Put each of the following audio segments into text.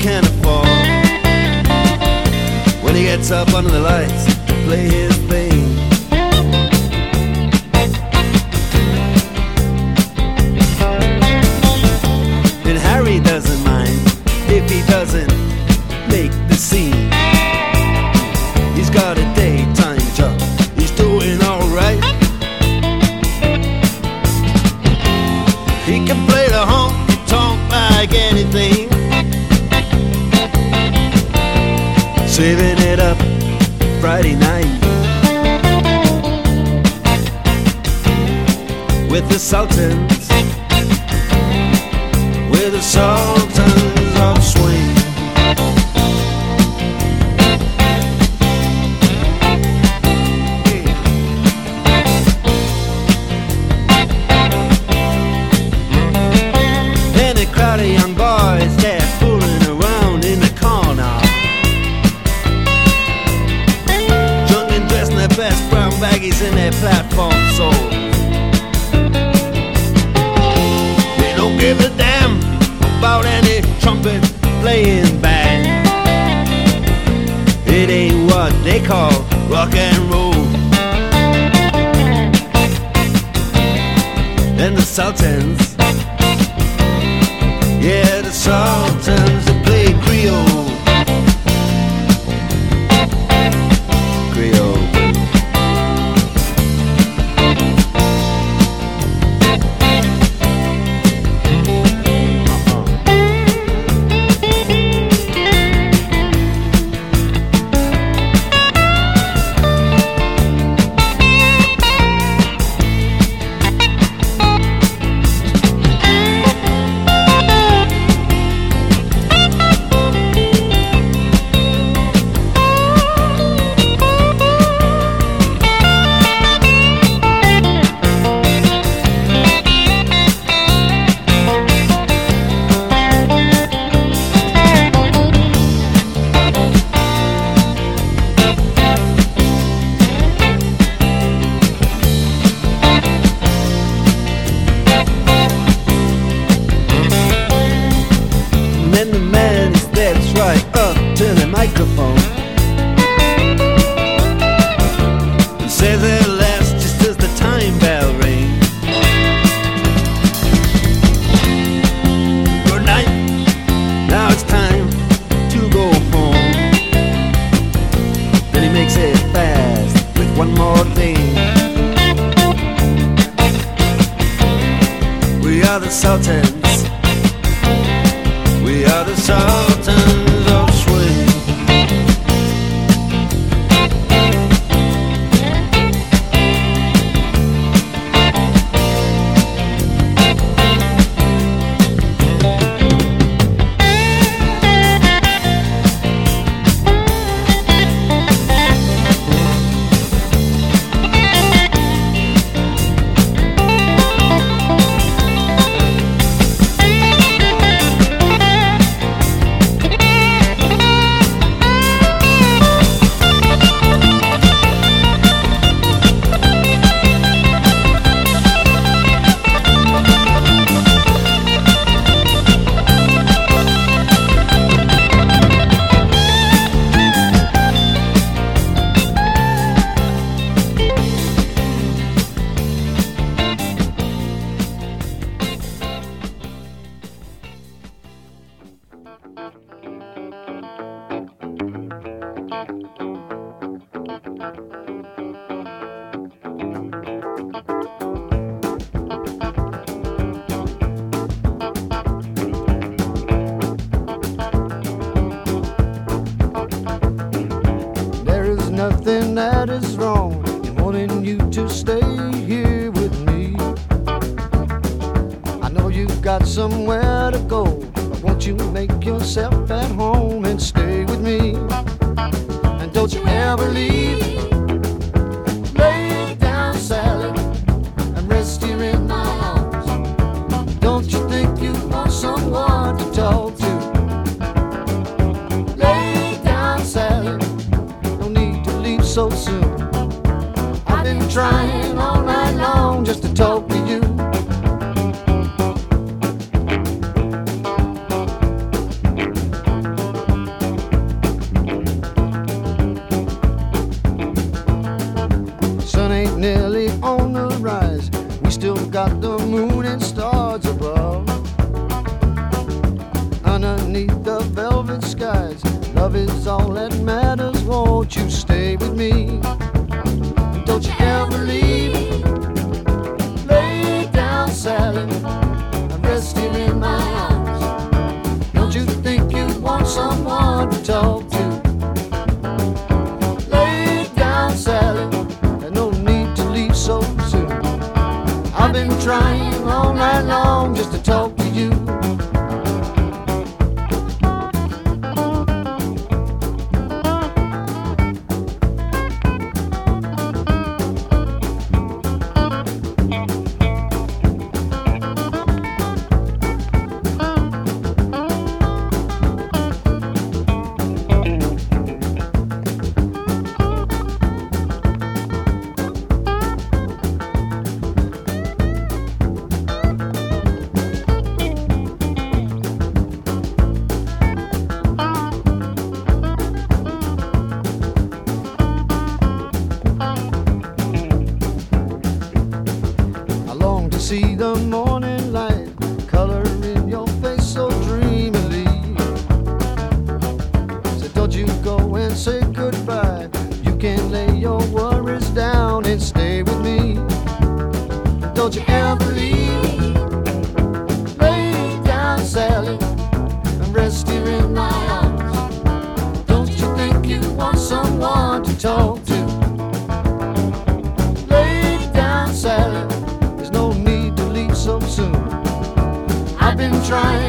Can't afford. When he gets up under the lights to play his Sultan. is all that matters. Won't you stay with me? Don't you ever leave me. Lay down, Sally, and rest here in my arms. Don't you think you want someone to talk to? Lay down, Sally, and no need to leave so soon. I've been trying all night long. been trying.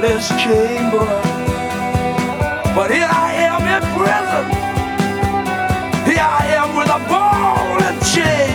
This chamber. But here I am in prison. Here I am with a ball and chain.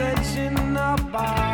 SOS.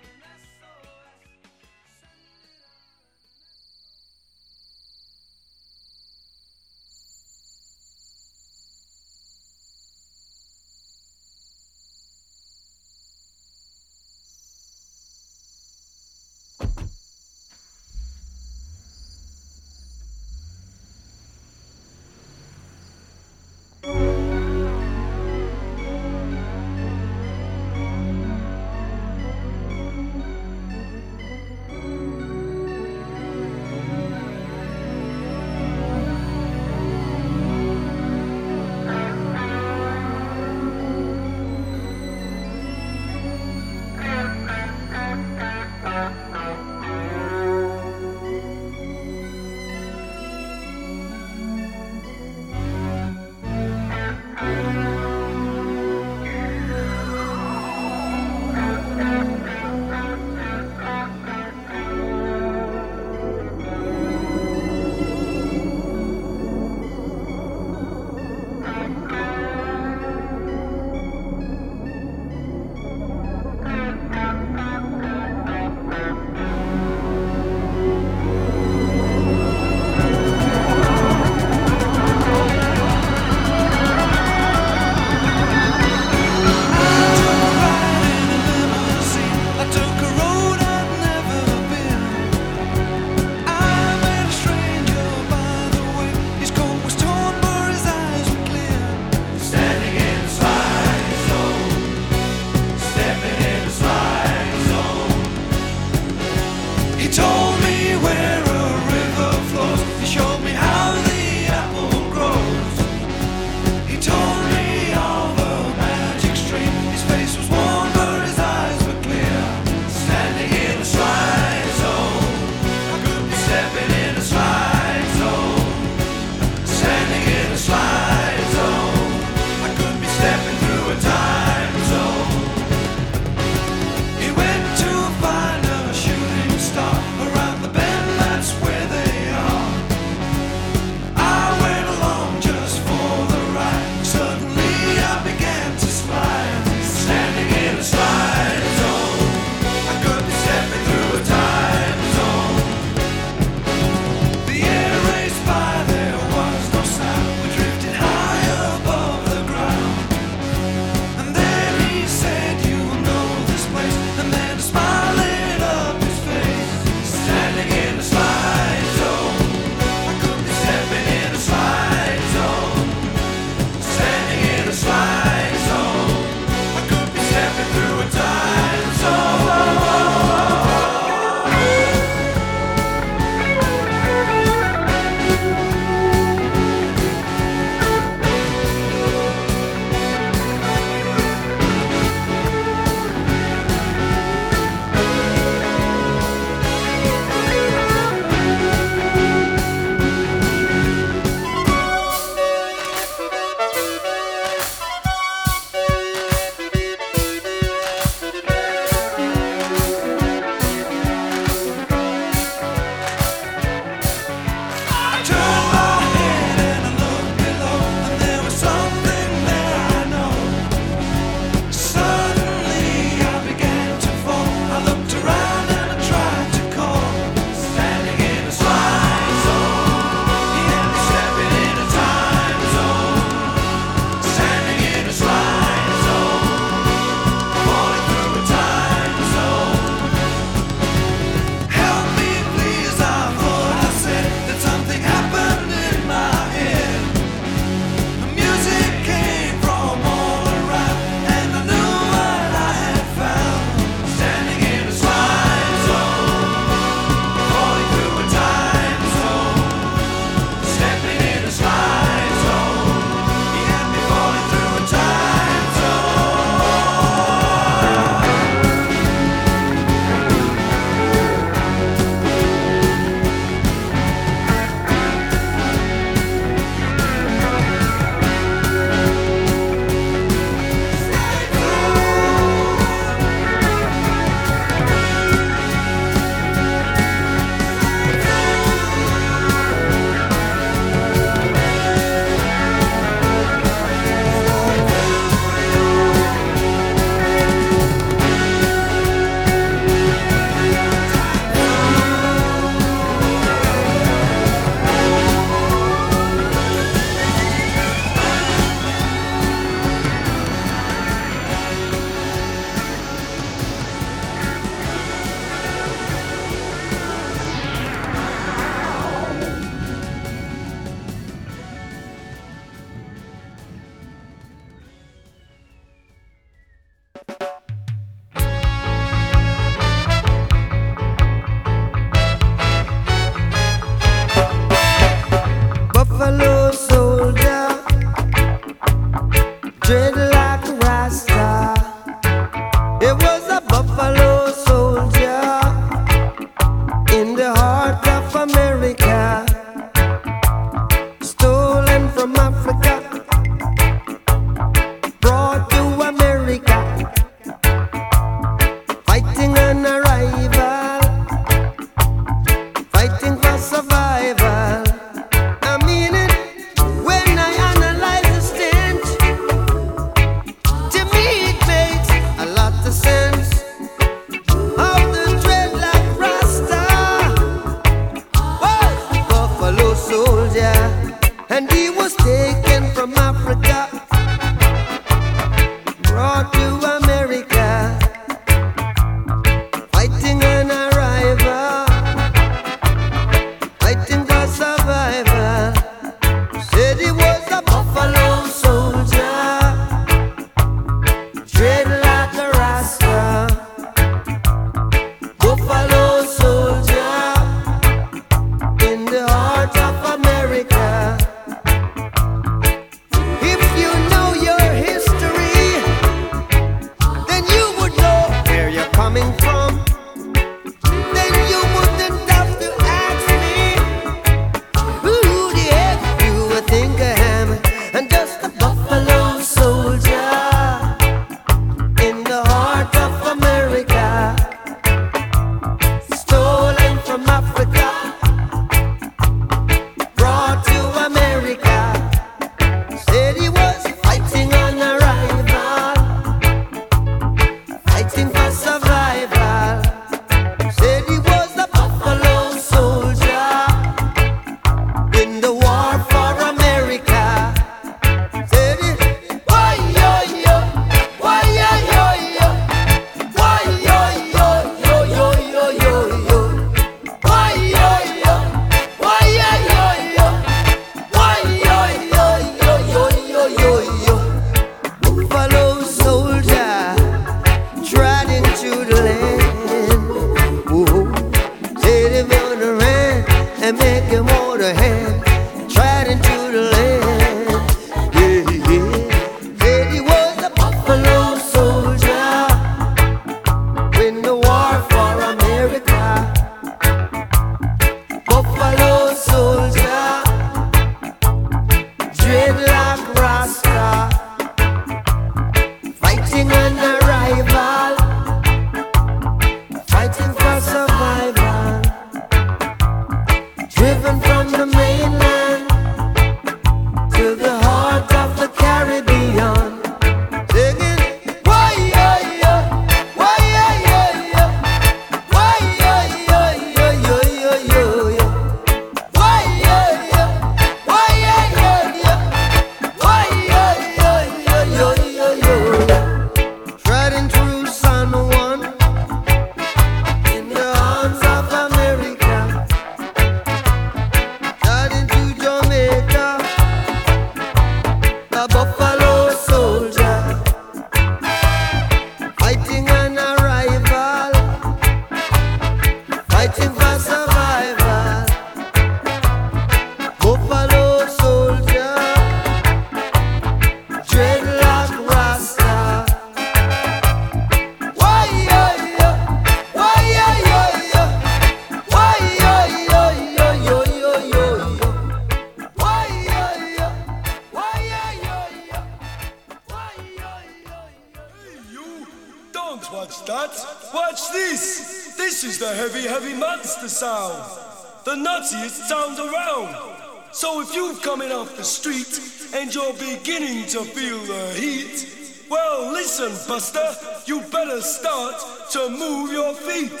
Buster, you better start to move your feet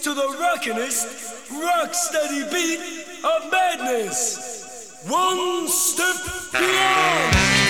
to the rockinest, rock steady beat of madness. One step beyond.